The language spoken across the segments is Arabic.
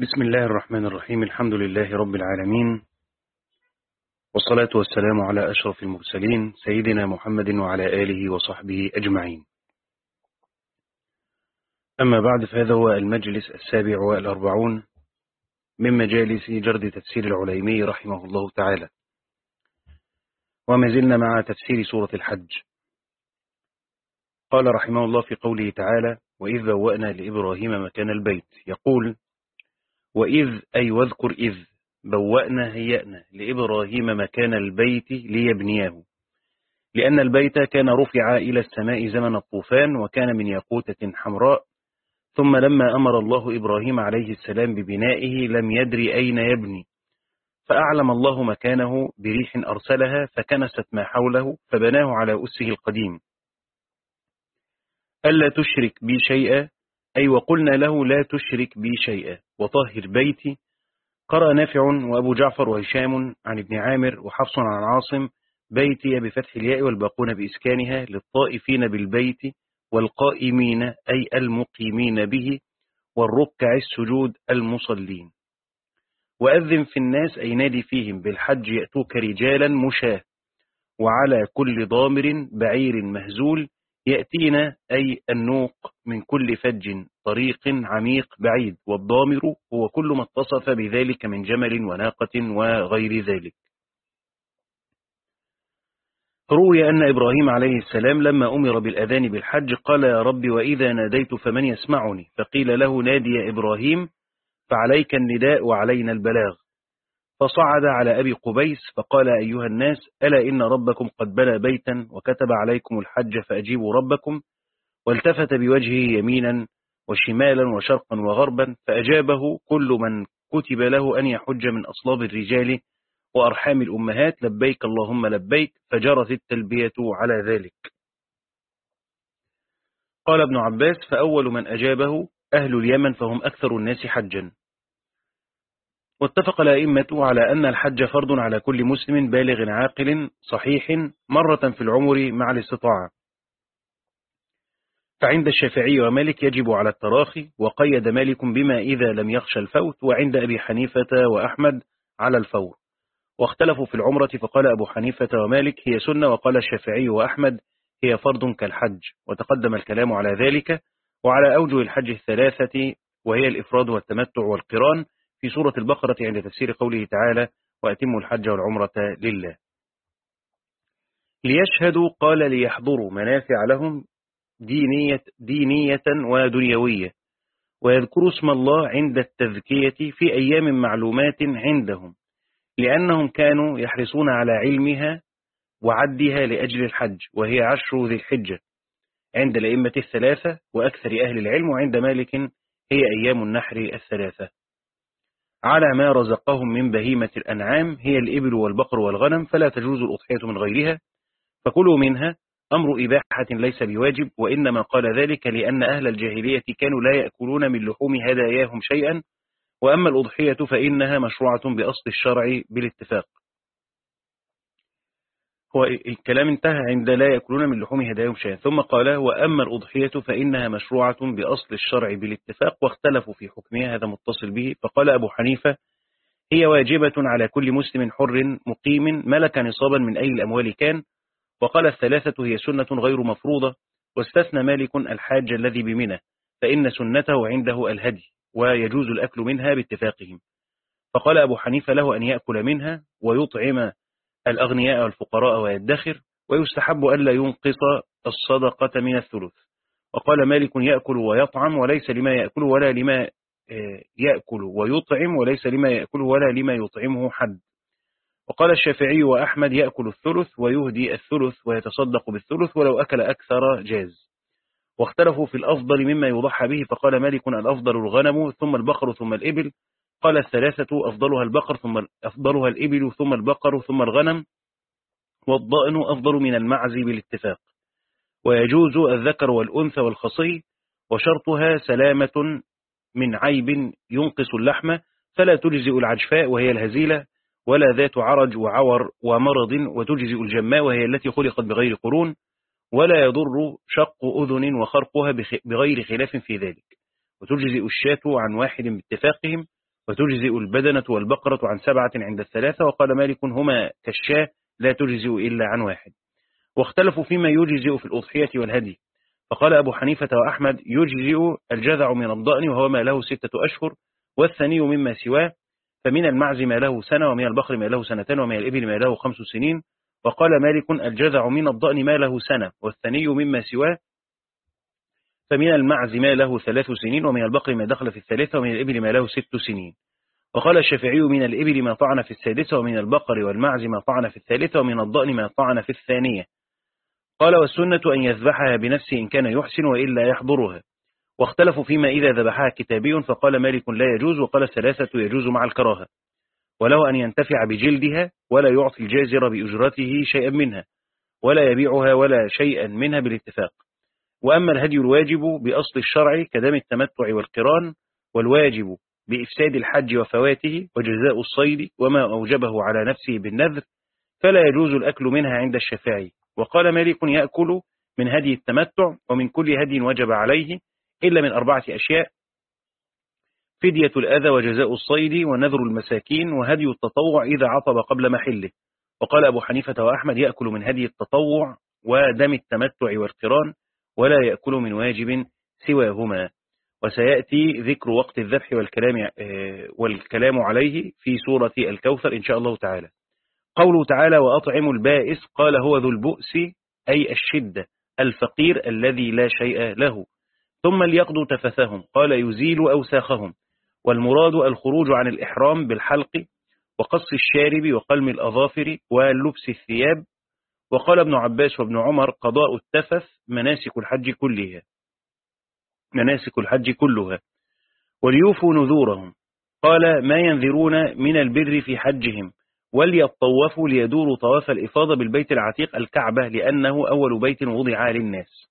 بسم الله الرحمن الرحيم. الحمد لله رب العالمين. والصلاة والسلام على أشرف المرسلين سيدنا محمد وعلى آله وصحبه أجمعين. أما بعد فهذا هو المجلس السابع والأربعون من مجالس جرد تفسير العليمي رحمه الله تعالى. وما زلنا مع تفسير سورة الحج. قال رحمه الله في قوله تعالى وإذ بوأنا لإبراهيم مكان البيت يقول وإذ أي واذكر إذ بوأنا هيأنا لإبراهيم مكان البيت ليبنيه. لأن البيت كان رفع إلى السماء زمن الطوفان وكان من ياقوتة حمراء. ثم لما أمر الله إبراهيم عليه السلام ببنائه لم يدري أين يبني. فأعلم الله مكانه بريح أرسلها فكنست ما حوله فبناه على أسه القديم. ألا تشرك بي شيئا؟ أي وقلنا له لا تشرك بي شيئا. وطهر بيتي. قرأ نافع وأبو جعفر وهشام عن ابن عامر وحفص عن عاصم. بيتي بفتح الياء والباقون بإسكانها للطائفين بالبيت والقائمين أي المقيمين به والركع السجود المصلين. وأذن في الناس أي نادي فيهم بالحج يأتوك رجالا مشاة. وعلى كل ضامر بعير مهزول يأتينا أي النوق من كل فج طريق عميق بعيد والضامر هو كل ما اتصف بذلك من جمل وناقة وغير ذلك. روي أن إبراهيم عليه السلام لما أمر بالأذان بالحج قال يا رب وإذا ناديت فمن يسمعني؟ فقيل له نادي يا إبراهيم فعليك النداء وعلينا البلاغ. فصعد على أبي قبيس فقال أيها الناس ألا إن ربكم قد بنى بيتا وكتب عليكم الحج فأجيبوا ربكم والتفت بوجهه يمينا وشمالا وشرقا وغربا فأجابه كل من كتب له أن يحج من أصلاب الرجال وأرحام الأمهات لبيك اللهم لبيك فجرت التلبية على ذلك. قال ابن عباس فأول من أجابه أهل اليمن فهم أكثر الناس حجا. واتفق الأئمة على أن الحج فرض على كل مسلم بالغ عاقل صحيح مرة في العمر مع الاستطاعة. فعند الشافعي ومالك يجب على التراخي وقيد مالك بما إذا لم يخشى الفوت وعند أبي حنيفة وأحمد على الفور. واختلفوا في العمرة فقال أبو حنيفة ومالك هي سنة وقال الشافعي وأحمد هي فرض كالحج. وتقدم الكلام على ذلك. وعلى أوجه الحج الثلاثة وهي الإفراد والتمتع والقران في سورة البقرة عند تفسير قوله تعالى وأتموا الحج والعمرة لله. ليشهدوا قال ليحضروا منافع لهم دينية, دينية ودنيوية ويذكروا اسم الله عند التذكية في أيام معلومات عندهم لأنهم كانوا يحرصون على علمها وعدها لأجل الحج وهي عشر ذي الحجة عند الأئمة الثلاثة وأكثر أهل العلم وعند مالك هي أيام النحر الثلاثة. على ما رزقهم من بهيمة الأنعام هي الإبل والبقر والغنم فلا تجوز الأضحية من غيرها. فكلوا منها أمر إباحة ليس بواجب وإنما قال ذلك لأن أهل الجاهلية كانوا لا يأكلون من لحوم هداياهم شيئا. وأما الأضحية فإنها مشروعة بأصل الشرع بالاتفاق. هو الكلام انتهى عند لا يأكلون من لحوم هداياهم شيئا ثم قال وأما الأضحية فإنها مشروعة بأصل الشرع بالاتفاق واختلفوا في حكمها هذا متصل به. فقال أبو حنيفة هي واجبة على كل مسلم حر مقيم ملك نصابا من أي الأموال كان. وقال الثلاثة هي سنة غير مفروضة. واستثنى مالك الحاج الذي بمنى. فإن سنته عنده الهدي ويجوز الأكل منها باتفاقهم. فقال أبو حنيفة له أن يأكل منها ويطعم الأغنياء والفقراء ويدخر ويستحب ألا ينقص الصدقة من الثلث. وقال مالك يأكل ويطعم وليس لما يأكل ولا لما يأكل ويطعم وليس لما يأكل ولا لما يطعمه حد. وقال الشافعي وأحمد يأكل الثلث ويهدي الثلث ويتصدق بالثلث ولو أكل أكثر جاز. واختلفوا في الأفضل مما يضحى به فقال مالك الأفضل الغنم ثم البقر ثم الإبل قال الثلاثة أفضلها البقر ثم أفضلها الإبل ثم البقر ثم الغنم والضأن أفضل من المعز بالاتفاق ويجوز الذكر والأنثى والخصي وشرطها سلامة من عيب ينقص اللحم فلا تجزئ العجفاء وهي الهزيلة ولا ذات عرج وعور ومرض وتجزئ الجماء وهي التي خلقت بغير قرون ولا يضر شق أذن وخرقها بغير خلاف في ذلك. وتجزئ الشاة عن واحد باتفاقهم وتجزئ البدنة والبقرة عن سبعة عند الثلاثة وقال مالك هما كالشاة لا تجزئ إلا عن واحد. واختلفوا فيما يجزئ في الأضحية والهدي. فقال أبو حنيفة وأحمد يجزئ الجذع من الضأن وهو ما له ستة أشهر والثني مما سواه فمن المعز ما له سنة ومن البقر ما له سنتين ومن الإبل ما له خمس سنين وقال مالك الجذع من الضأن ما له سنة والثني مما سواه فمن المعز ما له ثلاث سنين ومن البقر ما دخل في الثالثة ومن الإبل ما له ست سنين. وقال الشافعي من الإبل ما طعن في السادسة ومن البقر والمعز ما طعن في الثالثة ومن الضأن ما طعن في الثانية. قال والسنة أن يذبحها بنفسه إن كان يحسن وإلا يحضرها. واختلفوا فيما إذا ذبحها كتابي فقال مالك لا يجوز وقال الثلاثة يجوز مع الكراهة. ولو أن ينتفع بجلدها ولا يعطي الجازر بأجرته شيئا منها ولا يبيعها ولا شيئا منها بالاتفاق. وأما الهدي الواجب بأصل الشرع كدم التمتع والقران والواجب بإفساد الحج وفواته وجزاء الصيد وما أوجبه على نفسه بالنذر فلا يجوز الأكل منها عند الشافعي. وقال مالك يأكل من هدي التمتع ومن كل هدي وجب عليه إلا من أربعة أشياء فدية الأذى وجزاء الصيد ونذر المساكين وهدي التطوع إذا عطب قبل محله. وقال أبو حنيفة وأحمد يأكل من هدي التطوع ودم التمتع والقران ولا يأكل من واجب سواهما. وسيأتي ذكر وقت الذبح والكلام, آه، والكلام عليه في سورة الكوثر إن شاء الله تعالى. قوله تعالى وأطعم البائس قال هو ذو البؤس أي الشدة الفقير الذي لا شيء له. ثم ليقضوا تفثهم قال يزيل أوساخهم. والمراد الخروج عن الإحرام بالحلق وقص الشارب وقلم الأظافر ولبس الثياب وقال ابن عباس وابن عمر قضاء التفث مناسك الحج كلها. مناسك الحج كلها. وليوفوا نذورهم. قال ما ينذرون من البر في حجهم. وليطوفوا ليدوروا طواف الإفاضة بالبيت العتيق الكعبة لأنه أول بيت وضع للناس.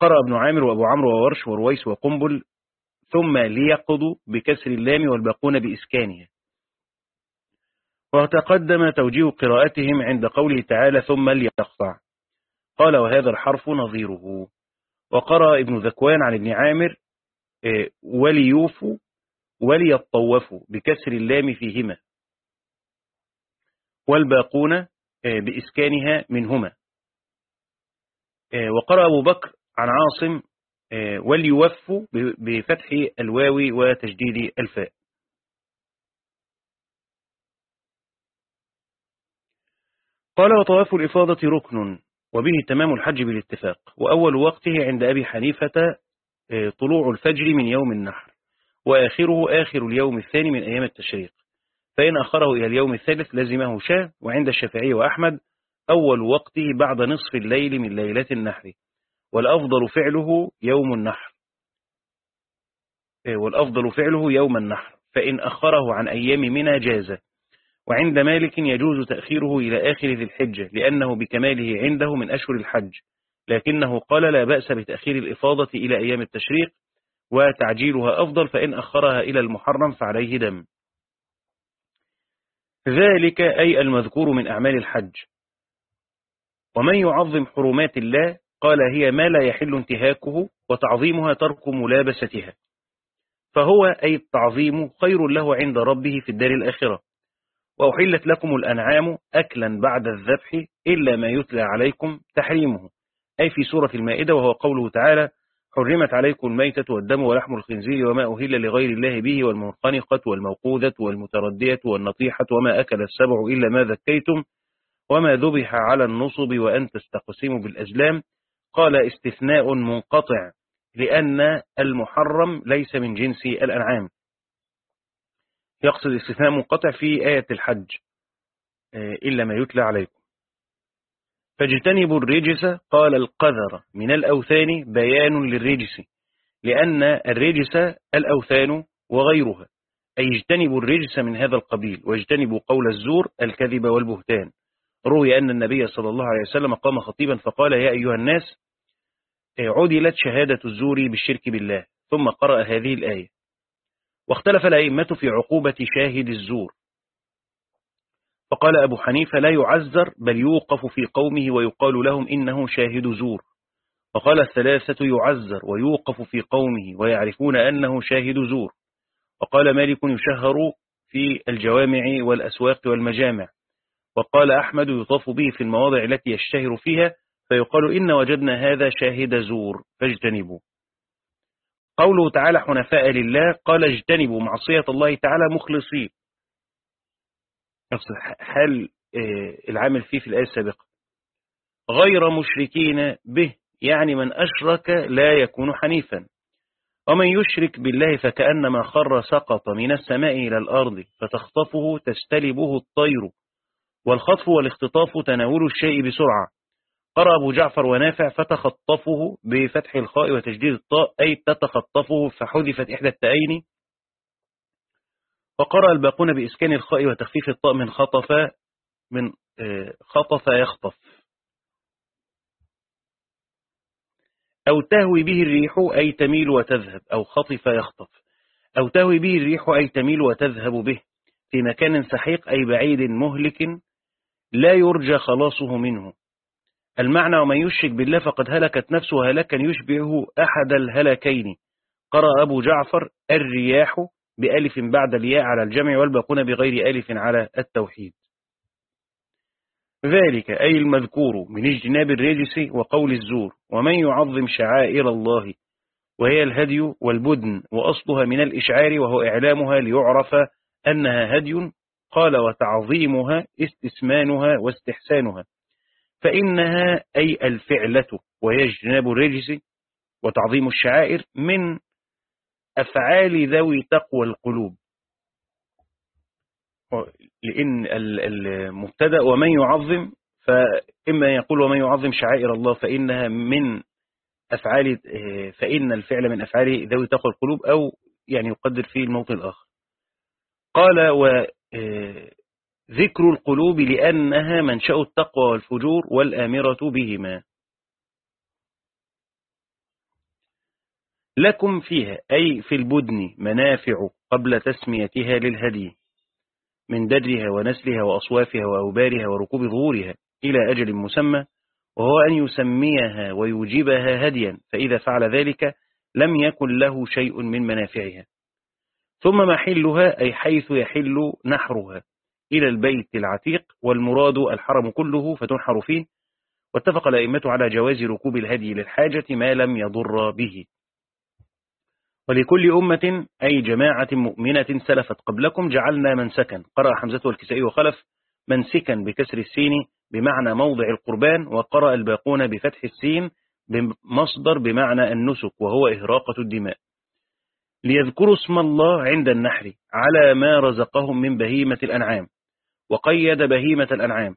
قرأ ابن عامر وأبو عمرو وورش ورويس وقنبل ثم ليقضوا بكسر اللام والباقون بإسكانها. وتقدم توجيه قراءتهم عند قوله تعالى ثم ليقطع. قال وهذا الحرف نظيره. وقرأ ابن ذكوان عن ابن عامر آه، وليوفوا وليطوفوا بكسر اللام فيهما. والباقون آه، بإسكانها منهما. آه، وقرأ أبو بكر عن عاصم وليوفوا بفتح الواو وتجديد الفاء. قال وطواف الإفاضة ركن وبه تمام الحج بالاتفاق. وأول وقته عند أبي حنيفة آه، طلوع الفجر من يوم النحر وآخره آخر اليوم الثاني من أيام التشريق. فإن أخره إلى اليوم الثالث لزمه شاة وعند الشافعي وأحمد أول وقته بعد نصف الليل من ليلة النحر. والأفضل فعله يوم النحر. آه، والأفضل فعله يوم النحر. فإن أخره عن أيام منى جاز. وعند مالك يجوز تأخيره إلى آخر ذي الحجة لأنه بكماله عنده من أشهر الحج. لكنه قال لا بأس بتأخير الإفاضة إلى أيام التشريق وتعجيلها أفضل فإن أخرها إلى المحرم فعليه دم. ذلك أي المذكور من أعمال الحج. ومن يعظم حرمات الله قال هي ما لا يحل انتهاكه وتعظيمها ترك ملابستها. فهو أي التعظيم خير له عند ربه في الدار الآخرة. وأحلت لكم الأنعام أكلا بعد الذبح إلا ما يتلى عليكم تحريمه. أي في سورة المائدة وهو قوله تعالى حرمت عليكم الميتة والدم ولحم الخنزير وما أهل لغير الله به والمنقنقة والموقوذة والمتردية والنطيحة وما أكل السبع إلا ما ذكيتم وما ذبح على النصب وأن تستقسموا بالأزلام. قال استثناء منقطع لأن المحرم ليس من جنس الأنعام. يقصد استثناء منقطع في آية الحج آه، إلا ما يتلى عليكم. فاجتنبوا الرجس قال القذر من الأوثان بيان للرجس لأن الرجس الأوثان وغيرها. أي اجتنبوا الرجس من هذا القبيل واجتنبوا قول الزور الكذب والبهتان. روي أن النبي صلى الله عليه وسلم قام خطيبا فقال يا أيها الناس عدلت شهادة الزور بالشرك بالله. ثم قرأ هذه الآية. واختلف الأئمة في عقوبة شاهد الزور. فقال أبو حنيفة لا يعذر بل يوقف في قومه ويقال لهم إنه شاهد زور. وقال الثلاثة يعذر ويوقف في قومه ويعرفون أنه شاهد زور. وقال مالك يشهر في الجوامع والأسواق والمجامع. وقال أحمد يطاف به في المواضع التي يشتهر فيها فيقال إن وجدنا هذا شاهد زور فاجتنبوا قوله تعالى حنفاء لله قال اجتنبوا معصية الله تعالى مخلصين. حال آه، العامل فيه في الآية السابقة. غير مشركين به يعني من أشرك لا يكون حنيفا. ومن يشرك بالله فكأنما خر سقط من السماء إلى الأرض فتخطفه تستلبه الطير والخطف والاختطاف تناول الشيء بسرعة. قرأ أبو جعفر ونافع فتخطفه بفتح الخاء وتجديد الطاء أي تتخطفه فحذفت إحدى التأين. وقرأ الباقون بإسكان الخاء وتخفيف الطاء من خطف من آه، خطف يخطف. أو تهوي به الريح أي تميل وتذهب أو خطف يخطف. أو تهوي به الريح أي تميل وتذهب به. في مكان سحيق أي بعيد مهلك لا يرجى خلاصه منه. المعنى ومن يشرك بالله فقد هلكت نفسه هلكا يشبهه أحد الهلكين قرأ أبو جعفر الرياح بألف بعد الياء على الجمع والباقون بغير ألف على التوحيد. ذلك أي المذكور من اجتناب الرجس وقول الزور ومن يعظم شعائر الله وهي الهدي والبدن وأصلها من الإشعار وهو إعلامها ليعرف أنها هدي قال وتعظيمها استسمانها واستحسانها. فإنها أي الفعلة وهي اجتناب الرجس وتعظيم الشعائر من أفعال ذوي تقوى القلوب. لأن المبتدأ ومن يعظم فإما يقول ومن يعظم شعائر الله فإنها من أفعال فإن الفعل من أفعال ذوي تقوى القلوب أو يعني يقدر فيه الموطن الآخر. قال وذكر القلوب لأنها منشأ التقوى والفجور والآمرة بهما. لكم فيها أي في البدن منافع قبل تسميتها للهدي من درها ونسلها وأصوافها وأوبارها وركوب ظهورها إلى أجل مسمى وهو أن يسميها ويوجبها هديا فإذا فعل ذلك لم يكن له شيء من منافعها. ثم محلها أي حيث يحل نحرها. إلى البيت العتيق والمراد الحرم كله فتنحر فيه. واتفق الأئمة على جواز ركوب الهدي للحاجة ما لم يضر به. ولكل أمة أي جماعة مؤمنة سلفت قبلكم جعلنا منسكا قرأ حمزة والكسائي وخلف منسكا بكسر السين بمعنى موضع القربان وقرأ الباقون بفتح السين بمصدر بمعنى النسك وهو إهراقة الدماء. ليذكروا اسم الله عند النحر على ما رزقهم من بهيمة الأنعام. وقيد بهيمة الأنعام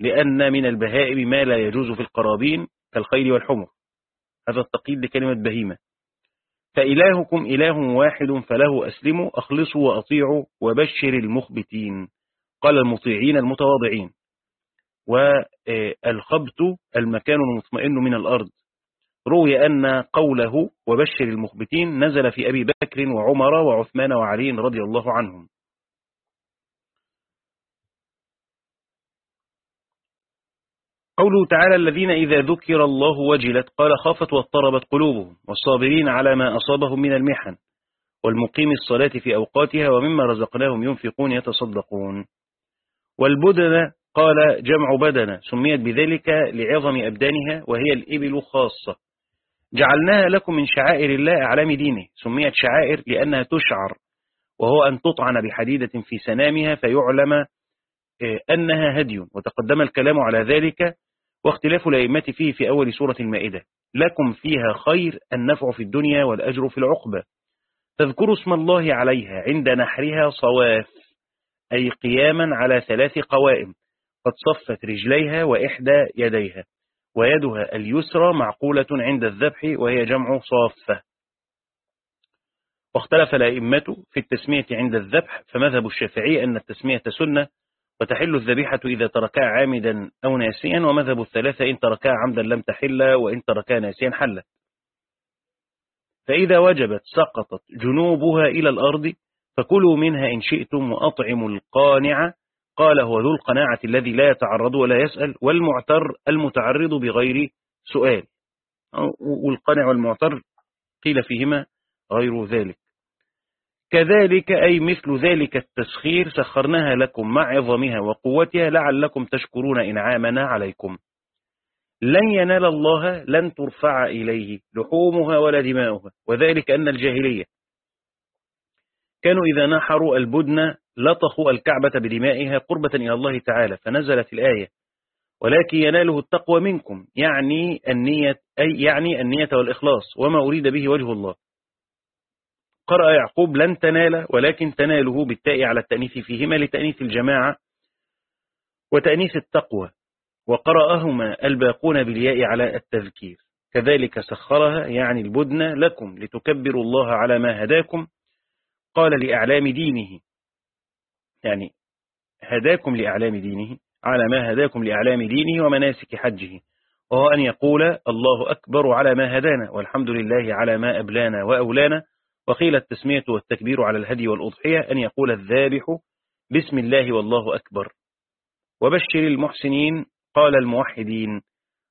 لأن من البهائم ما لا يجوز في القرابين كالخيل والحمر. هذا التقييد لكلمة بهيمة. فإلهكم إله واحد فله أسلموا أخلصوا وأطيعوا وبشر المخبتين قال المطيعين المتواضعين. والخبت المكان المطمئن من الأرض. روي أن قوله وبشر المخبتين نزل في أبي بكر وعمر وعثمان وعلي رضي الله عنهم. قوله تعالى الذين إذا ذكر الله وجلت قال خافت واضطربت قلوبهم والصابرين على ما أصابهم من المحن والمقيم الصلاة في أوقاتها ومما رزقناهم ينفقون يتصدقون والبدن قال جمع بدن سميت بذلك لعظم أبدانها وهي الإبل خاصة جعلناها لكم من شعائر الله أعلام دينه سميت شعائر لأنها تشعر وهو أن تطعن بحديدة في سنامها فيعلم آه، أنها هدي وتقدم الكلام على ذلك واختلاف الأئمة فيه في أول سورة المائدة. لكم فيها خير النفع في الدنيا والأجر في العقبة. تذكروا اسم الله عليها عند نحرها صواف أي قياما على ثلاث قوائم. قد صفت رجليها وإحدى يديها ويدها اليسرى معقولة عند الذبح وهي جمع صافة. واختلف الأئمة في التسمية عند الذبح فمذهب الشافعي أن التسمية سنة وتحل الذبيحة إذا تركها عامدا أو ناسيا ومذهب الثلاثة إن تركها عمدا لم تحل وإن تركها ناسيا حلت. فإذا وجبت سقطت جنوبها إلى الأرض فكلوا منها إن شئتم وأطعموا القانع. قال هو ذو القناعة الذي لا يتعرض ولا يسأل والمعتر المتعرض بغير سؤال. والقانع والمعتر قيل فيهما غير ذلك. كذلك أي مثل ذلك التسخير سخرناها لكم مع عظمها وقوتها لعلكم تشكرون إنعامنا عليكم. لن ينال الله لن ترفع إليه لحومها ولا دماؤها وذلك أن الجاهلية. كانوا إذا نحروا البدن لطخوا الكعبة بدمائها قربة إلى الله تعالى فنزلت الآية ولكن يناله التقوى منكم يعني النية أي يعني النية والإخلاص وما أريد به وجه الله. قرأ يعقوب لن تنال ولكن تناله بالتاء على التأنيث فيهما لتأنيث الجماعة وتأنيث التقوى وقرأهما الباقون بالياء على التذكير. كذلك سخرها يعني البدن لكم لتكبروا الله على ما هداكم قال لأعلام دينه. يعني هداكم لأعلام دينه على ما هداكم لأعلام دينه ومناسك حجه. وهو أن يقول الله أكبر على ما هدانا والحمد لله على ما أبلانا وأولانا. وقيل التسمية والتكبير على الهدي والأضحية أن يقول الذابح بسم الله والله أكبر. وبشر المحسنين قال الموحدين.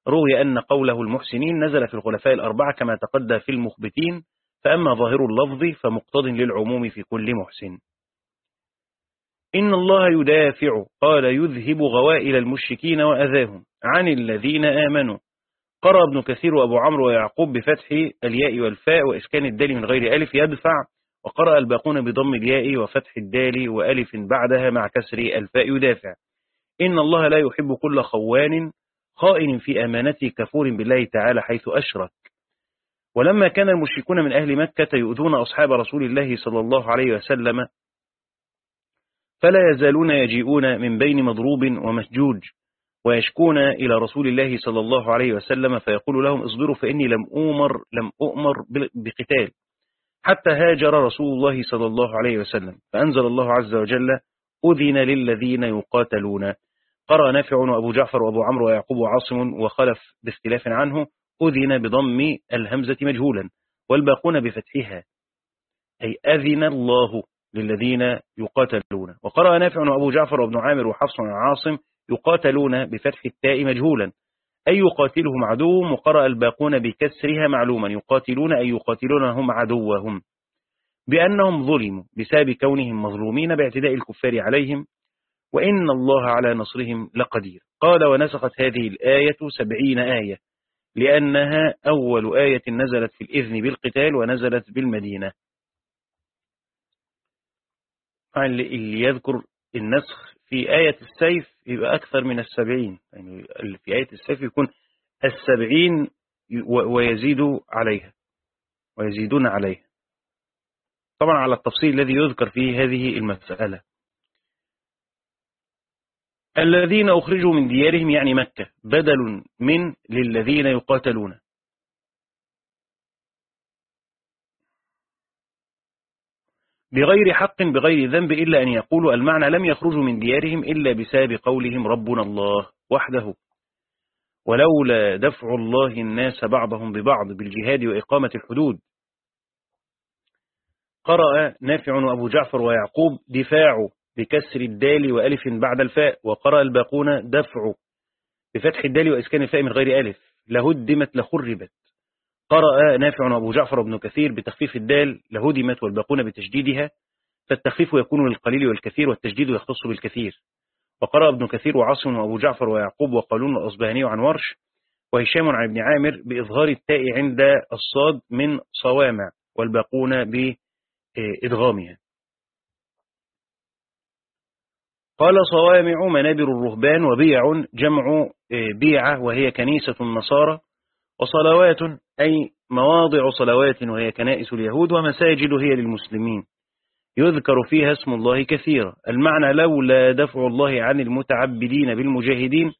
روي أن قوله المحسنين نزل في الخلفاء الأربعة كما تقدى في المخبتين فأما ظاهر اللفظ فمقتض للعموم في كل محسن. إن الله يدافع قال يذهب غوائل المشركين وأذاهم عن الذين آمنوا. قرأ ابن كثير وأبو عمرو ويعقوب بفتح الياء والفاء وإسكان الدال من غير ألف يدفع وقرأ الباقون بضم الياء وفتح الدال وألف بعدها مع كسر الفاء يدافع. إن الله لا يحب كل خوان خائن في أمانته كفور بالله تعالى حيث أشرك. ولما كان المشركون من أهل مكة يؤذون أصحاب رسول الله صلى الله عليه وسلم فلا يزالون يجيئون من بين مضروب ومسجوج. ويشكون إلى رسول الله صلى الله عليه وسلم فيقول لهم اصبروا فإني لم أؤمر, لم أؤمر بقتال. حتى هاجر رسول الله صلى الله عليه وسلم. فأنزل الله عز وجل أذن للذين يقاتلون. قرأ نافع وأبو جعفر وأبو عمرو ويعقوب وعاصم وخلف باختلاف عنه أذن بضم الهمزة مجهولا والباقون بفتحها. أي أذن الله للذين يقاتلون. وقرأ نافع وأبو جعفر وابن عامر وحفص وعاصم يقاتلون بفتح التاء مجهولا. أي يقاتلهم عدوهم وقرأ الباقون بكسرها معلوما. يقاتلون أي يقاتلونهم عدوهم. بأنهم ظلموا بسبب كونهم مظلومين باعتداء الكفار عليهم. وإن الله على نصرهم لقدير. قال ونسخت هذه الآية سبعين آية لأنها أول آية نزلت في الإذن بالقتال ونزلت بالمدينة. اللي يذكر النسخ في آية السيف يبقى أكثر من السبعين. يعني في آية السيف يكون السبعين ويزيد عليها. ويزيدون عليها. طبعا على التفصيل الذي يذكر فيه هذه المسألة. الذين أخرجوا من ديارهم يعني مكة بدل من للذين يقاتلون. بغير حق بغير ذنب إلا أن يقولوا المعنى لم يخرجوا من ديارهم إلا بسبب قولهم ربنا الله وحده. ولولا دفع الله الناس بعضهم ببعض بالجهاد وإقامة الحدود. قرأ نافع وأبو جعفر ويعقوب دفاع بكسر الدال وألف بعد الفاء وقرأ الباقون دفع بفتح الدال وإسكان الفاء من غير ألف. لهدمت لخربت. قرأ نافع وأبو جعفر وابن كثير بتخفيف الدال لهدمت والباقون بتجديدها فالتخفيف يكون للقليل والكثير والتجديد يختص بالكثير. وقرأ ابن كثير وعاصم وأبو جعفر ويعقوب وقالون والأصبهاني عن ورش وهشام عن ابن عامر بإظهار التاء عند الصاد من صوامع والباقون بإدغامها. قال صوامع منابر الرهبان وبيع جمع بيعة وهي كنيسة النصارى وصلوات أي مواضع صلوات وهي كنائس اليهود ومساجد هي للمسلمين. يذكر فيها اسم الله كثيرا. المعنى لولا دفع الله عن المتعبدين بالمجاهدين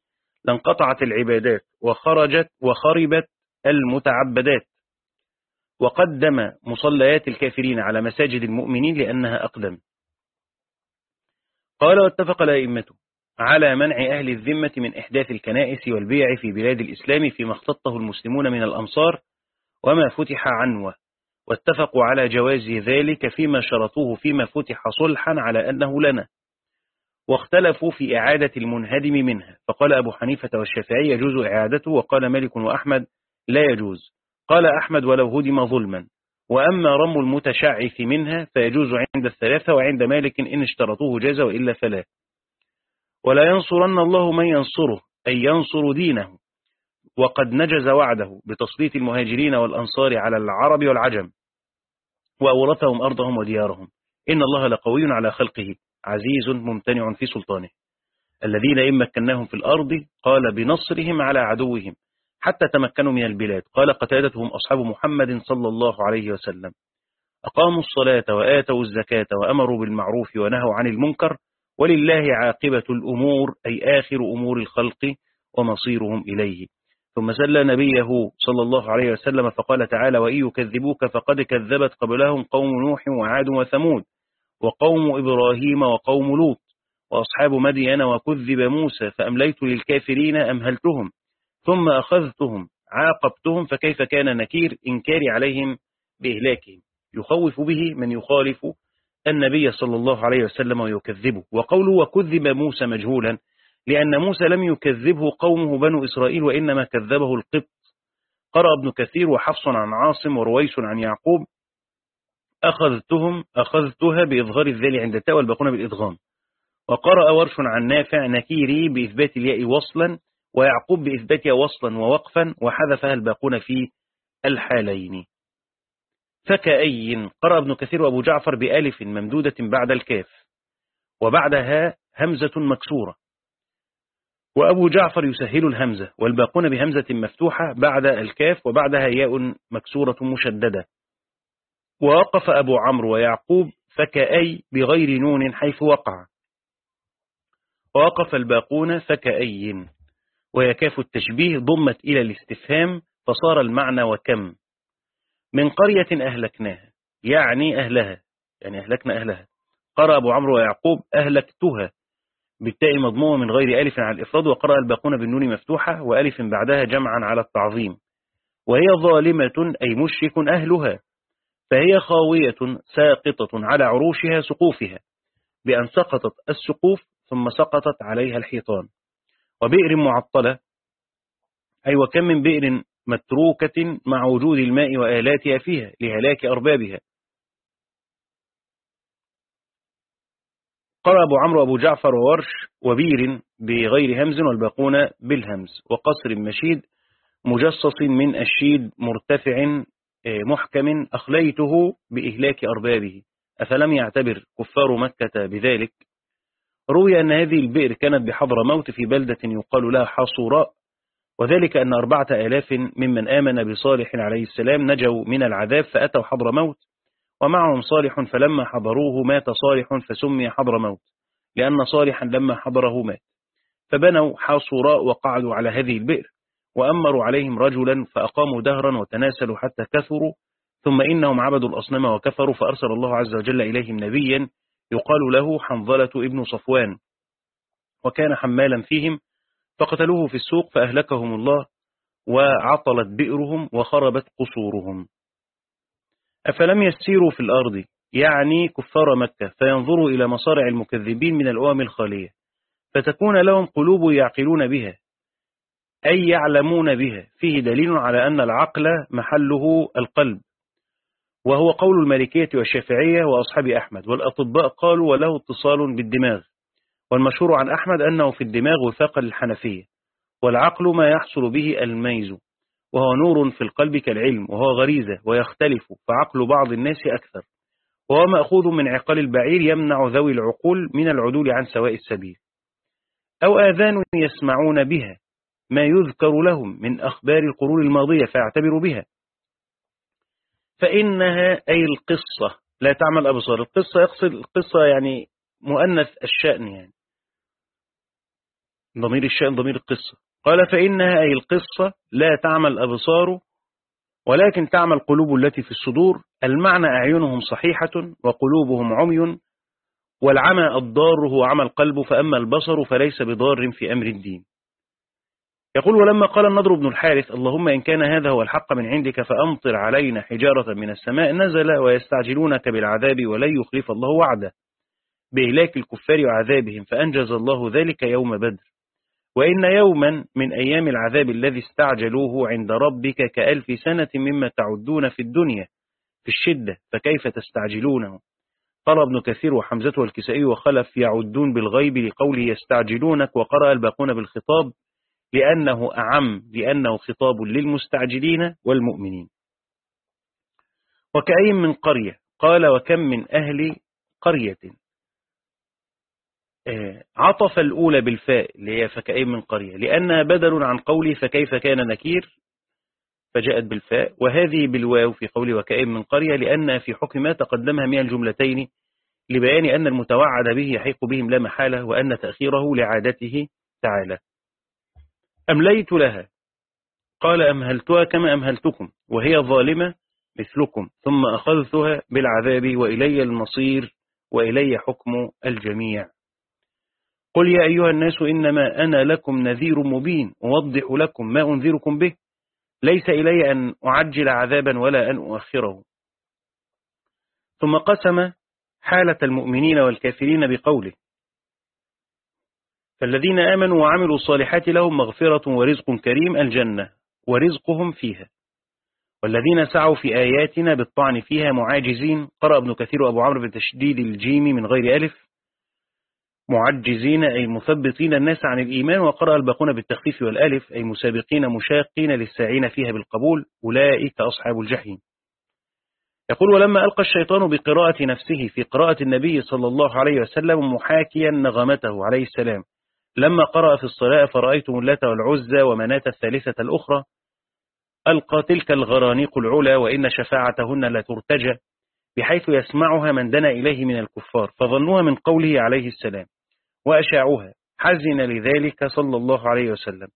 لانقطعت العبادات وخرجت وخربت المتعبدات. وقدم مصليات الكافرين على مساجد المؤمنين لأنها أقدم. قال واتفق الأئمة على منع أهل الذمة من إحداث الكنائس والبيع في بلاد الإسلام فيما اختطه المسلمون من الأمصار وما فتح عنوه واتفقوا على جواز ذلك فيما شرطوه فيما فتح صلحا على أنه لنا واختلفوا في إعادة المنهدم منها فقال أبو حنيفة والشافعي يجوز إعادته وقال مالك وأحمد لا يجوز. قال أحمد ولو هدم ظلما. وأما رم المتشعث منها فيجوز عند الثلاثة وعند مالك إن اشترطوه جاز وإلا فلا. ولا ينصرن الله من ينصره أي ينصر دينه. وقد نجز وعده بتسليط المهاجرين والأنصار على العرب والعجم. وأورثهم أرضهم وديارهم. إن الله لقوي على خلقه عزيز ممتنع في سلطانه. الذين إن مكناهم في الأرض قال بنصرهم على عدوهم حتى تمكنوا من البلاد. قال قتادتهم أصحاب محمد صلى الله عليه وسلم. أقاموا الصلاة وآتوا الزكاة وأمروا بالمعروف ونهوا عن المنكر. ولله عاقبة الأمور أي آخر أمور الخلق ومصيرهم إليه. ثم سل نبيه صلى الله عليه وسلم فقال تعالى وإن يكذبوك فقد كذبت قبلهم قوم نوح وعاد وثمود وقوم إبراهيم وقوم لوط وأصحاب مدين وكذب موسى فأمليت للكافرين أمهلتهم ثم أخذتهم عاقبتهم فكيف كان نكير إنكاري عليهم بإهلاكهم؟ يخوف به من يخالف النبي صلى الله عليه وسلم ويكذبه وقوله وكذب موسى مجهولا لأن موسى لم يكذبه قومه بنو إسرائيل وإنما كذبه القبط. قرأ ابن كثير وحفص عن عاصم ورويس عن يعقوب أخذتهم أخذتها بإظهار الذال عند التاء والباقون بالإدغام وقرأ ورش عن نافع نكيري بإثبات الياء وصلا ويعقوب بإثباتها وصلا ووقفا وحذفها الباقون في الحالين. فكأي قرأ ابن كثير وأبو جعفر بألف ممدودة بعد الكاف وبعدها همزة مكسورة. وأبو جعفر يسهل الهمزة والباقون بهمزة مفتوحة بعد الكاف وبعدها ياء مكسورة مشددة. ووقف أبو عمرو ويعقوب فكأي بغير نون حيث وقع. ووقف الباقون فكأي ويكاف التشبيه ضمت إلى الاستفهام فصار المعنى وكم. من قرية أهلكناها. يعني أهلها. يعني أهلكنا أهلها. قرأ أبو عمرو ويعقوب أهلكتها. بالتاء مضمومة من غير ألف على الإفراد وقرأ الباقون بالنون مفتوحة وألف بعدها جمعا على التعظيم. وهي ظالمة أي مشرك أهلها. فهي خاوية ساقطة على عروشها سقوفها. بأن سقطت السقوف ثم سقطت عليها الحيطان. وبئر معطلة. أي وكم من بئر متروكة مع وجود الماء وآلاتها فيها لهلاك أربابها. قرأ أبو عمرو أبو جعفر وورش وبير بغير همز والباقون بالهمز وقصر مشيد مجصص من الشيد مرتفع آه، محكم أخليته بإهلاك أربابه. أفلم يعتبر كفار مكة بذلك؟ روي أن هذه البئر كانت بحضر موت في بلدة يقال لها حصوراء وذلك أن أربعة آلاف ممن آمن بصالح عليه السلام نجوا من العذاب فأتوا حضر موت ومعهم صالح فلما حضروه مات صالح فسمي حضر موت لأن صالحا لما حضره مات. فبنوا حاصوراء وقعدوا على هذه البئر وأمروا عليهم رجلا فأقاموا دهرا وتناسلوا حتى كثروا ثم إنهم عبدوا الأصنام وكفروا فأرسل الله عز وجل إليهم نبيا يقال له حنظلة ابن صفوان وكان حمالا فيهم فقتلوه في السوق فأهلكهم الله وعطلت بئرهم وخربت قصورهم. أفلم يسيروا في الأرض؟ يعني كفار مكة فينظروا إلى مصارع المكذبين من الأمم الخالية فتكون لهم قلوب يعقلون بها أي يعلمون بها. فيه دليل على أن العقل محله القلب وهو قول المالكية والشافعية وأصحاب أحمد والأطباء قالوا وله اتصال بالدماغ. والمشهور عن أحمد أنه في الدماغ وفاق للحنفية والعقل ما يحصل به الميز وهو نور في القلب كالعلم وهو غريزة ويختلف فعقل بعض الناس أكثر وهو مأخوذ من عقال البعير يمنع ذوي العقول من العدول عن سواء السبيل. أو آذان يسمعون بها ما يذكر لهم من أخبار القرون الماضية فيعتبروا بها. فإنها أي القصة لا تعمل أبصار القصة يقصد القصة يعني مؤنث الشأن يعني. ضمير الشأن ضمير القصة. قال فإنها أي القصة لا تعمل أبصار ولكن تعمل قلوب التي في الصدور. المعنى أعينهم صحيحة وقلوبهم عمي والعمى الضار هو عمى القلب فأما البصر فليس بضار في أمر الدين. يقول ولما قال النضر بن الحارث اللهم إن كان هذا هو الحق من عندك فأمطر علينا حجارة من السماء نزل ويستعجلونك بالعذاب ولن يخلف الله وعده. بإهلاك الكفار وعذابهم فأنجز الله ذلك يوم بدر. وإن يوما من أيام العذاب الذي استعجلوه عند ربك كألف سنة مما تعدون في الدنيا في الشدة فكيف تستعجلونه؟ قرأ ابن كثير وحمزة والكسائي وخلف يعدون بالغيب لقوله يستعجلونك وقرأ الباقون بالخطاب لأنه أعم لأنه خطاب للمستعجلين والمؤمنين. وكأي من قرية؟ قال وكم من أهل قرية؟ عطف الأولى بالفاء اللي هي فكأي من قرية لأنها بدل عن قولي فكيف كان نكير فجاءت بالفاء وهذه بالواو في قول وكأي من قرية لأن في حكم ما تقدمها من الجملتين لبيان أن المتوعد به يحيق بهم لا محالة وأن تأخيره لعادته تعالى. أمليت لها؟ قال أمهلتها كما أمهلتكم وهي ظالمة مثلكم ثم أخذتها بالعذاب وإلي المصير وإلي حكم الجميع. قل يا أيها الناس إنما أنا لكم نذير مبين أوضح لكم ما أنذركم به. ليس إلي أن أعجل عذابا ولا أن أؤخره. ثم قسم حالة المؤمنين والكافرين بقوله فالذين آمنوا وعملوا الصالحات لهم مغفرة ورزق كريم الجنة ورزقهم فيها. والذين سعوا في آياتنا بالطعن فيها معاجزين. قرأ ابن كثير وأبو عمرو بتشديد الجيم من غير ألف. معجزين أي مثبطين الناس عن الإيمان وقرأ الباقون بالتخفيف والألف أي مسابقين مشاقين للساعين فيها بالقبول أولئك أصحاب الجحيم. يقول ولما ألقى الشيطان بقراءة نفسه في قراءة النبي صلى الله عليه وسلم محاكيا نغمته عليه السلام. لما قرأ في الصلاة فرأيتم اللات والعزى ومناة الثالثة الأخرى. ألقى تلك الغرانيق العلا وإن شفاعتهن لا ترتجى بحيث يسمعها من دنا إليه من الكفار فظنوها من قوله عليه السلام. وأشاعوها. حزن لذلك صلى الله عليه وسلم.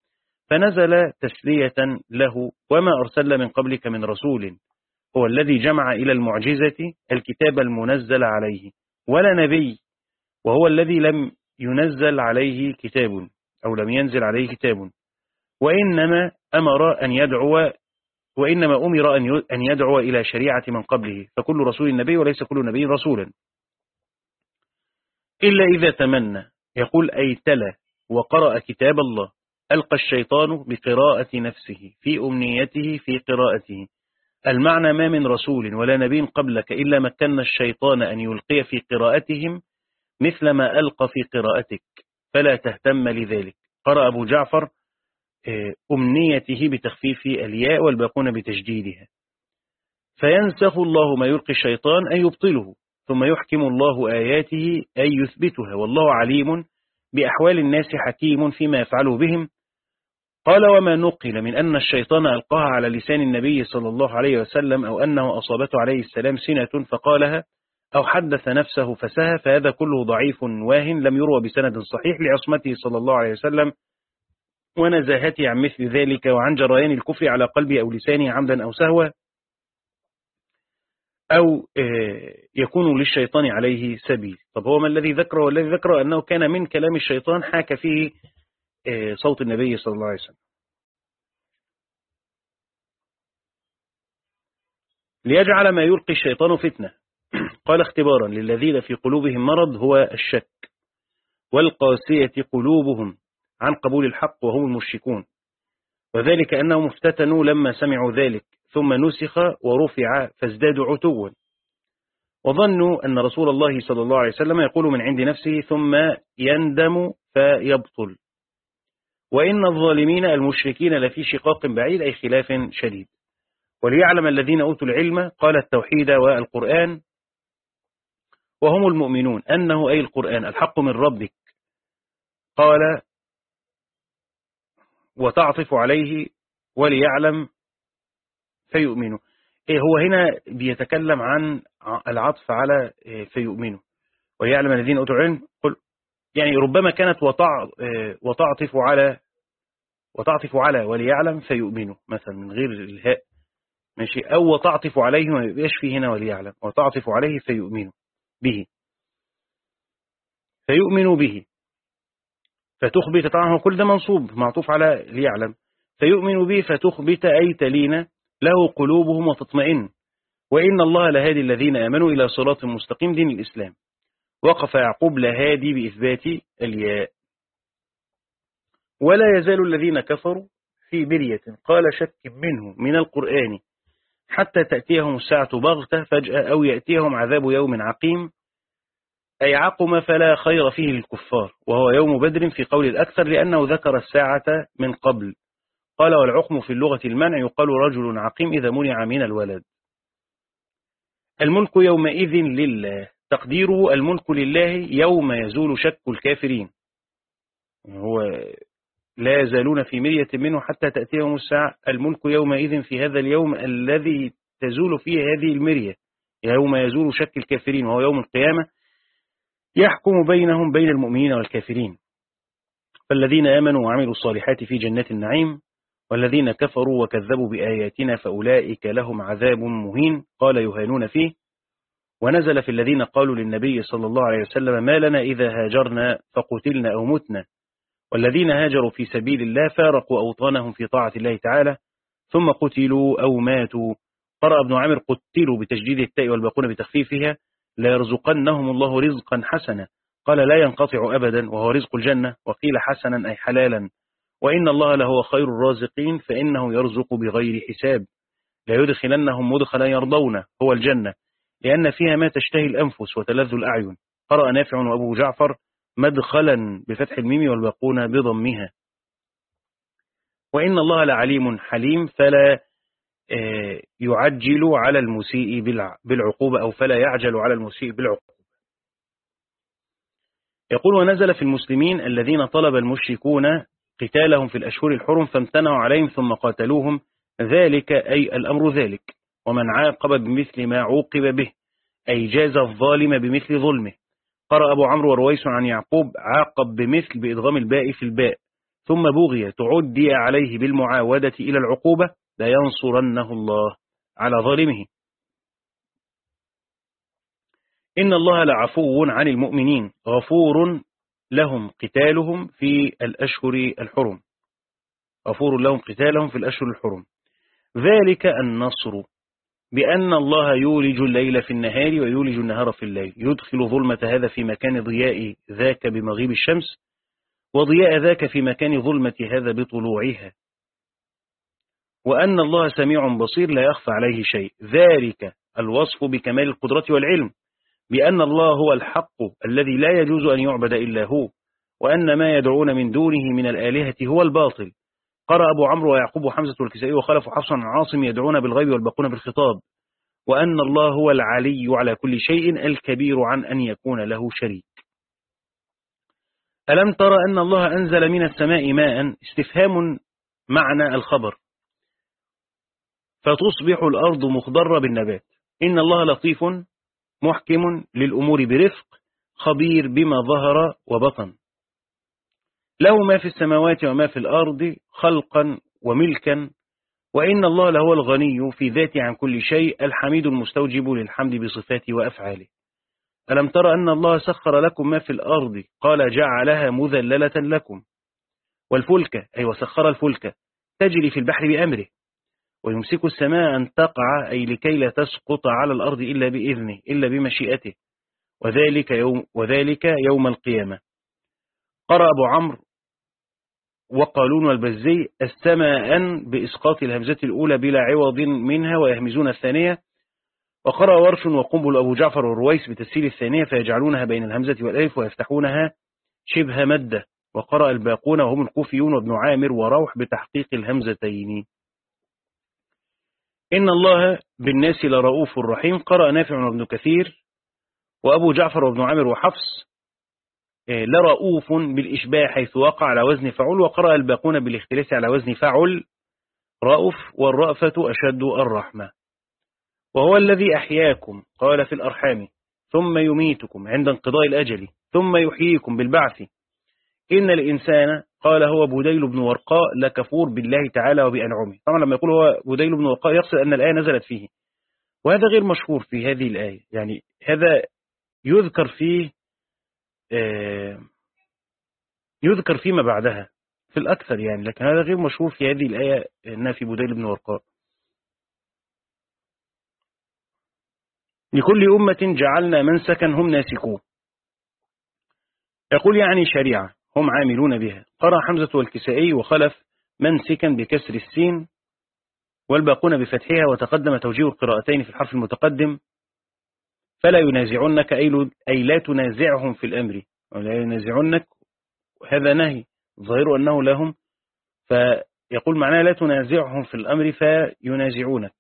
فنزل تسلية له وما أرسل من قبلك من رسول هو الذي جمع إلى المعجزة الكتاب المنزل عليه ولا نبي وهو الذي لم ينزل عليه كتاب أو لم ينزل عليه كتاب. وإنما أمر أن يدعو وإنما أمر أن يدعو إلى شريعة من قبله فكل رسول نبي وليس كل نبي رسولا إلا إذا تمنى. يقول أي تلا وقرأ كتاب الله ألقى الشيطان بقراءة نفسه في أمنيته في قراءته. المعنى ما من رسول ولا نبي قبلك إلا مكن الشيطان أن يلقي في قراءتهم مثل ما ألقى في قراءتك فلا تهتم لذلك. قرأ أبو جعفر آه، أمنيته بتخفيف الياء والباقون بتجديدها فينسخ الله ما يلقي الشيطان أن يبطله. ثم يحكم الله آياته أي يثبتها. والله عليم بأحوال الناس حكيم فيما يفعله بهم. قال وما نقل من أن الشيطان ألقاها على لسان النبي صلى الله عليه وسلم أو أنه أصابته عليه السلام سنة فقالها أو حدث نفسه فسهى فهذا كله ضعيف واهن لم يروى بسند صحيح لعصمته صلى الله عليه وسلم ونزاهته عن مثل ذلك وعن جريان الكفر على قلبه أو لسانه عمدا أو سهوا أو آه، يكون للشيطان عليه سبيل. طب هو ما الذي ذكره؟ والذي ذكره أنه كان من كلام الشيطان حاك فيه آه، صوت النبي صلى الله عليه وسلم. ليجعل ما يلقي الشيطان فتنة. قال اختبارا للذين في قلوبهم مرض هو الشك. والقاسية قلوبهم عن قبول الحق وهم المشركون. وذلك أنهم افتتنوا لما سمعوا ذلك. ثم نسخ ورفع فازدادوا عتوا. وظنوا أن رسول الله صلى الله عليه وسلم يقول من عند نفسه ثم يندم فيبطل. وإن الظالمين المشركين لفي شقاق بعيد أي خلاف شديد. وليعلم الذين أوتوا العلم قال التوحيد والقرآن وهم المؤمنون أنه أي القرآن الحق من ربك. قال وتعطف عليه وليعلم فيؤمنوا. إيه هو هنا بيتكلم عن العطف على إيه، فيؤمنوا. ويعلم الذين أوتوا العلم قل يعني ربما كانت وتع إيه، وتعطف على وتعطف على وليعلم فيؤمنوا مثلا من غير الهاء ماشي أو وتعطف عليه ما يبقاش فيه هنا وليعلم وتعطف عليه فيؤمنوا به. فيؤمنوا به. فتخبت طبعا كل ده منصوب معطوف على ليعلم. فيؤمن به فتخبت أي تلين له قلوبهم وتطمئن. وإن الله لهادي الذين آمنوا إلى صراط مستقيم دين الإسلام. وقف يعقوب لهادي بإثبات الياء. ولا يزال الذين كفروا في برية قال شك منه من القرآن. حتى تأتيهم الساعة بغتة فجأة أو يأتيهم عذاب يوم عقيم. أي عقم فلا خير فيه للكفار. وهو يوم بدر في قول الأكثر لأنه ذكر الساعة من قبل. قال والعقم في اللغة المنع يقال رجل عقيم إذا منع من الولد. الملك يومئذ لله. تقديره الملك لله يوم يزول شك الكافرين. هو لا يزالون في مرية منه حتى تأتيهم الساعة. الملك يومئذ في هذا اليوم الذي تزول فيه هذه المرية. يوم يزول شك الكافرين وهو يوم القيامة. يحكم بينهم بين المؤمنين والكافرين. فالذين آمنوا وعملوا الصالحات في جنات النعيم والذين كفروا وكذبوا بآياتنا فأولئك لهم عذاب مهين. قال يهانون فيه ونزل في الذين قالوا للنبي صلى الله عليه وسلم ما لنا إذا هاجرنا فقتلنا أو متنا. والذين هاجروا في سبيل الله فارقوا أوطانهم في طاعة الله تعالى ثم قتلوا أو ماتوا. قرأ ابن عامر قتلوا بتجديد التاء والباقون بتخفيفها لا يرزقنهم الله رزقا حسنا. قال لا ينقطع أبدا وهو رزق الجنة. وقيل حسنا أي حلالا. وإن الله لهو خير الرازقين فإنه يرزق بغير حساب. لا يدخلنهم مدخلا يرضونه هو الجنة لأن فيها ما تشتهي الأنفس وتلذ الأعين. قرأ نافع وأبو جعفر مدخلا بفتح الميم والباقون بضمها. وإن الله لعليم حليم فلا آه، يعجل على المسيء بالعقوبة أو فلا يعجل على المسيء بالعقوبة. يقول ونزل في المسلمين الذين طلب المشركون قتالهم في الأشهر الحرم فامتنعوا عليهم ثم قاتلوهم. ذلك أي الأمر ذلك. ومن عاقب بمثل ما عوقب به أي جاز الظالم بمثل ظلمه. قرأ أبو عمرو ورويس عن يعقوب عاقب بمثل بإضغام الباء في الباء. ثم بغي تعدي عليه بالمعاودة إلى العقوبة لينصرنه الله على ظالمه. إن الله لعفو عن المؤمنين غفور لهم قتالهم في الأشهر الحرم. غفور لهم قتالهم في الأشهر الحرم. ذلك النصر بأن الله يولج الليل في النهار ويولج النهار في الليل. يدخل ظلمة هذا في مكان ضياء ذاك بمغيب الشمس وضياء ذاك في مكان ظلمة هذا بطلوعها. وأن الله سميع بصير لا يخفى عليه شيء. ذلك الوصف بكمال القدرة والعلم. بأن الله هو الحق الذي لا يجوز أن يعبد إلا هو وأن ما يدعون من دونه من الآلهة هو الباطل. قرأ أبو عمرو ويعقوب وحمزة والكسائي وخلف حفصا عاصم يدعون بالغيب والباقون بالخطاب وأن الله هو العلي على كل شيء الكبير عن أن يكون له شريك. ألم ترى أن الله أنزل من السماء ماء؟ استفهام معنى الخبر. فتصبح الأرض مخضرة بالنبات. إن الله لطيف محكم للأمور برفق خبير بما ظهر وبطن. له ما في السماوات وما في الأرض خلقا وملكا وإن الله لهو الغني في ذاته عن كل شيء الحميد المستوجب للحمد بصفاته وأفعاله. ألم ترى أن الله سخر لكم ما في الأرض؟ قال جعلها مذللة لكم. والفلك أي وسخر الفلك تجري في البحر بأمره. ويمسك السماء أن تقع أي لكي لا تسقط على الأرض إلا بإذنه إلا بمشيئته. وذلك يوم, وذلك يوم القيامة. قرأ أبو عمرو وقالون والبزي السماء بإسقاط الهمزة الأولى بلا عوض منها ويهمزون الثانية. وقرأ ورش وقنبل أبو جعفر والرويس بتسهيل الثانية فيجعلونها بين الهمزة والألف ويفتحونها شبه مدة. وقرأ الباقون وهم الكوفيون وابن عامر وروح بتحقيق الهمزتين. إن الله بالناس لرؤوف رحيم. قرأ نافع وابن كثير وأبو جعفر وابن عامر وحفص. آه، لرؤوف بالإشباع حيث وقع على وزن فعل وقرأ الباقون بالاختلاس على وزن فعل. رأف والرأفة أشد الرحمة. وهو الذي أحياكم قال في الأرحام ثم يميتكم عند انقضاء الأجل ثم يحييكم بالبعث. إن الإنسان قال هو بديل بن ورقاء لكفور بالله تعالى وبأنعمه طبعا لما يقول هو بديل بن ورقاء يقصد أن الآية نزلت فيه. وهذا غير مشهور في هذه الآية. يعني هذا يذكر فيه آه، يذكر فيما بعدها في الأكثر يعني لكن هذا غير مشهور في هذه الآية أنها في بديل بن ورقاء. لكل أمة جعلنا منسكا هم ناسكوه يقول يعني شريعة هم عاملون بها. قرأ حمزة والكسائي وخلف منسكا بكسر السين والباقون بفتحها وتقدم توجيه القراءتين في الحرف المتقدم. فلا ينازعنك أي لا تنازعهم في الأمر. ولا ينازعنك. هذا نهي. ظاهر أنه لهم. فيقول معناه لا تنازعهم في الأمر فينازعونك.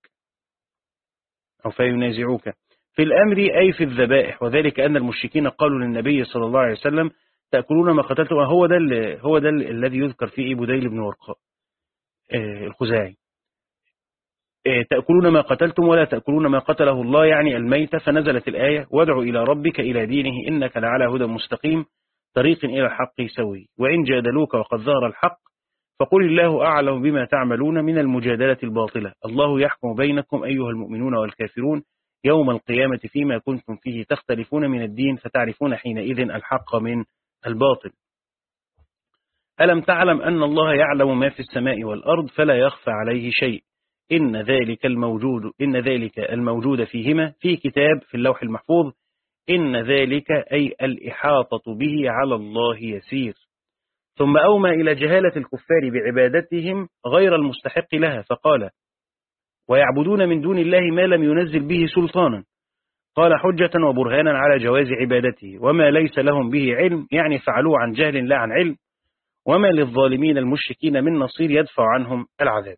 أو فينازعوك. في الأمر أي في الذبائح. وذلك أن المشركين قالوا للنبي صلى الله عليه وسلم تأكلون ما قتلتم. هو ده هو ده الذي يذكر فيه بديل بن ورقاء آه، الخزاعي. آه، تأكلون ما قتلتم ولا تأكلون ما قتله الله يعني الميت فنزلت الآية وادعوا إلى ربك إلى دينه إنك لعلى هدى مستقيم طريق إلى الحق سوي. وإن جادلوك وقد ظهر الحق فقل الله أعلم بما تعملون من المجادلة الباطلة. الله يحكم بينكم أيها المؤمنون والكافرون يوم القيامة فيما كنتم فيه تختلفون من الدين فتعرفون حينئذ الحق من الباطل. ألم تعلم أن الله يعلم ما في السماء والأرض فلا يخفى عليه شيء. إن ذلك الموجود إن ذلك الموجود فيهما في كتاب في اللوح المحفوظ. إن ذلك أي الإحاطة به على الله يسير. ثم أومى إلى جهالة الكفار بعبادتهم غير المستحق لها فقال ويعبدون من دون الله ما لم ينزل به سلطانا. قال حجة وبرهانا على جواز عبادته وما ليس لهم به علم يعني فعلوه عن جهل لا عن علم وما للظالمين المشركين من نصير يدفع عنهم العذاب.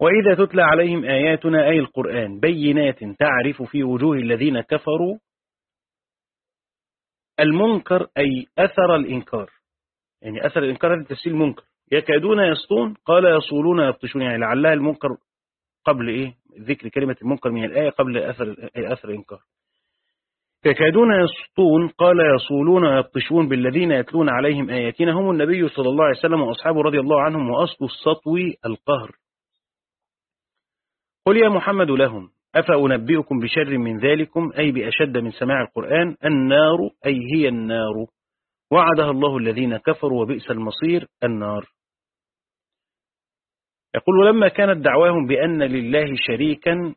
وإذا تتلى عليهم آياتنا أي القرآن بينات تعرف في وجوه الذين كفروا المنكر أي أثر الإنكار. يعني أثر الإنكار هذا تفسير المنكر. يكادون يسطون قال يصولون يبطشون يعني لعلها المنكر قبل إيه؟ ذكر كلمة المنكر من الآية قبل أثر, أثر الإنكار يكادون يسطون قال يصولون ويبطشون بالذين يتلون عليهم آياتنا. هم النبي صلى الله عليه وسلم وأصحابه رضي الله عنهم وأصل السطو القهر. قل يا محمد لهم أفأنبئكم بشر من ذلكم؟ أي بأشد من سماع القرآن النار أي هي النار. وعدها الله الذين كفروا وبئس المصير النار. يقول ولما كانت دعواهم بأن لله شريكا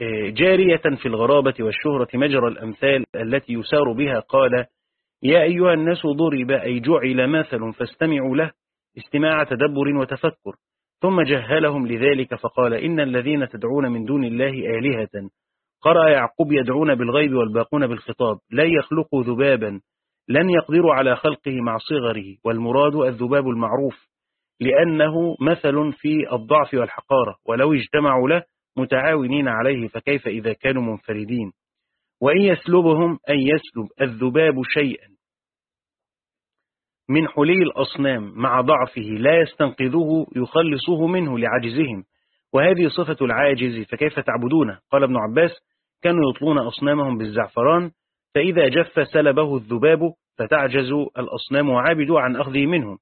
آه، جارية في الغرابة والشهرة مجرى الأمثال التي يسار بها قال يا أيها الناس ضرب أي جعل مثل فاستمعوا له استماع تدبر وتفكر. ثم جهلهم لذلك فقال إن الذين تدعون من دون الله آلهة. قرأ يعقوب يدعون بالغيب والباقون بالخطاب لا يخلقوا ذبابا لن يقدروا على خلقه مع صغره والمراد الذباب المعروف. لأنه مثل في الضعف والحقارة ولو اجتمعوا له متعاونين عليه فكيف إذا كانوا منفردين؟ وإن يسلبهم أن يسلب الذباب شيئا. من حلي الأصنام مع ضعفه لا يستنقذوه يخلصوه منه لعجزهم. وهذه صفة العاجز فكيف تعبدونه؟ قال ابن عباس كانوا يطلون أصنامهم بالزعفران فإذا جف سلبه الذباب فتعجز الأصنام وعابدوا عن أخذه منهم.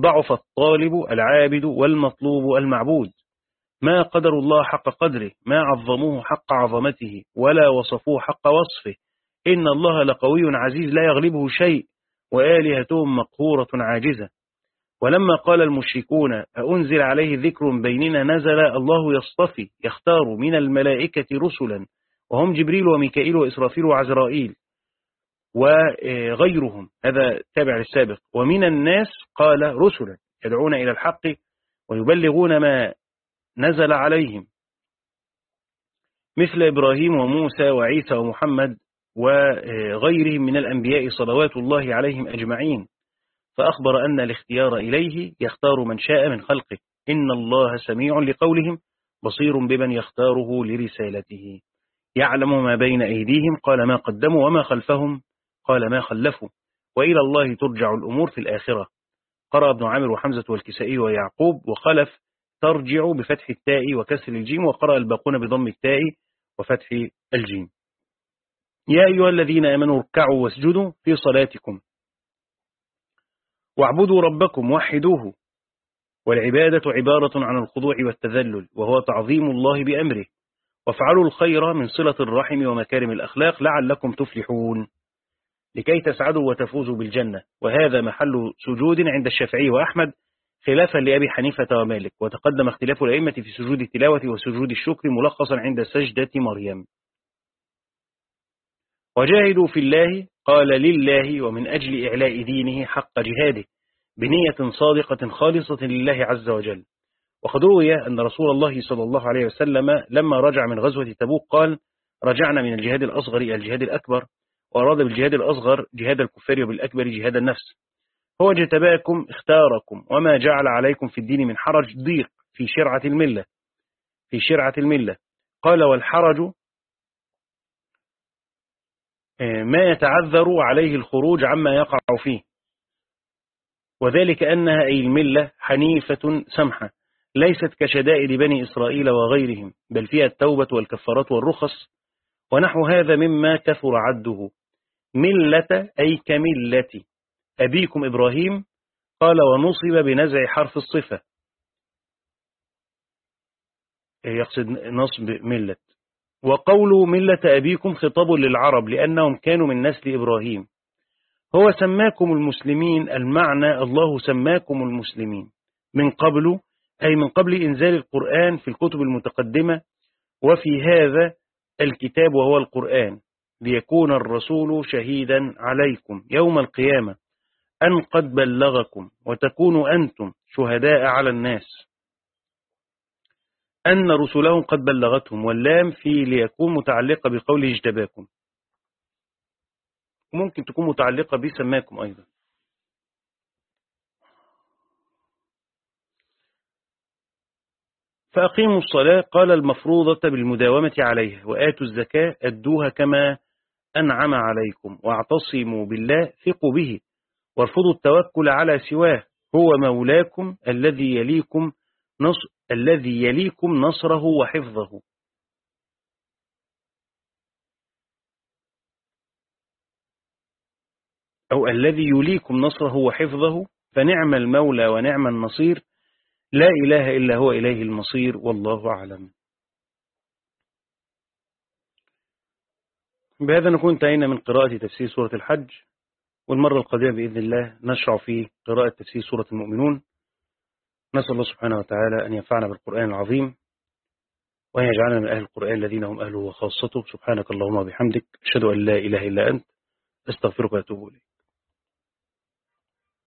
ضعف الطالب العابد والمطلوب المعبود. ما قدر الله حق قدره ما عظموه حق عظمته ولا وصفوه حق وصفه. إن الله لقوي عزيز لا يغلبه شيء وآلهتهم مقهورة عاجزة. ولما قال المشركون أنزل عليه ذكر بيننا نزل الله يصطفي يختار من الملائكة رسلا وهم جبريل وميكائيل وإسرافيل وعزرائيل. وغيرهم. هذا تابع للسابق. ومن الناس قال رسلا يدعون إلى الحق ويبلغون ما نزل عليهم. مثل إبراهيم وموسى وعيسى ومحمد وغيرهم من الأنبياء صلوات الله عليهم أجمعين. فأخبر أن الاختيار إليه يختار من شاء من خلقه. إن الله سميع لقولهم بصير بمن يختاره لرسالته. يعلم ما بين أيديهم قال ما قدموا وما خلفهم. قال ما خلفوا وإلى الله ترجع الأمور في الآخرة. قرأ ابن عامر وحمزة والكسائي ويعقوب وخلف ترجع بفتح التاء وكسر الجيم وقرأ الباقون بضم التاء وفتح الجيم. يا أيها الذين آمنوا اركعوا واسجدوا في صلاتكم. واعبدوا ربكم وحدوه. والعبادة عبارة عن الخضوع والتذلل وهو تعظيم الله بأمره. وافعلوا الخير من صلة الرحم ومكارم الأخلاق لعلكم تفلحون. لكي تسعدوا وتفوزوا بالجنة. وهذا محل سجود عند الشافعي وأحمد خلافا لأبي حنيفة ومالك. وتقدم اختلاف الأئمة في سجود التلاوة وسجود الشكر ملخصا عند سجدة مريم. وجاهدوا في الله قال لله ومن أجل إعلاء دينه حق جهاده بنية صادقة خالصة لله عز وجل. وقد روي أن رسول الله صلى الله عليه وسلم لما رجع من غزوة تبوك قال رجعنا من الجهاد الأصغر إلى الجهاد الأكبر وأراد بالجهاد الأصغر جهاد الكفار وبالأكبر جهاد النفس. هو اجتباكم اختاركم وما جعل عليكم في الدين من حرج ضيق في شرعة الملة. في شرعة الملة. قال والحرج آه، ما يتعذر عليه الخروج عما يقع فيه. وذلك أنها أي الملة حنيفة سمحة ليست كشدائد بني إسرائيل وغيرهم بل فيها التوبة والكفارات والرخص ونحو هذا مما كثر عده. ملة أي كملة أبيكم إبراهيم قال ونصب بنزع حرف الصفة. يقصد نصب ملة. وقول ملة أبيكم خطاب للعرب لأنهم كانوا من نسل إبراهيم. هو سماكم المسلمين المعنى الله سماكم المسلمين. من قبل أي من قبل إنزال القرآن في الكتب المتقدمة وفي هذا الكتاب وهو القرآن. ليكون الرسول شهيدا عليكم يوم القيامة أن قد بلغكم وتكونوا أنتم شهداء على الناس. أن رسلهم قد بلغتهم واللام في ليكون متعلقة بقوله اجتباكم. وممكن تكون متعلقة بسماكم أيضا. فأقيموا الصلاة قال المفروضة بالمداومة عليها وآتوا الزكاة أدوها كما أنعم عليكم واعتصموا بالله ثقوا به وارفضوا التوكل على سواه هو مولاكم الذي يليكم نصر الذي يليكم نصره وحفظه. أو الذي يليكم نصره وحفظه فنعم المولى ونعم النصير. لا إله إلا هو إليه المصير والله أعلم. بهذا نكون انتهينا من قراءة تفسير سورة الحج والمرة القادمة بإذن الله نشرع في قراءة تفسير سورة المؤمنون. نسأل الله سبحانه وتعالى أن ينفعنا بالقرآن العظيم وأن يجعلنا من أهل القرآن الذين هم أهله وخاصته. سبحانك اللهم وبحمدك أشهد أن لا إله إلا أنت أستغفرك وأتوب إليك.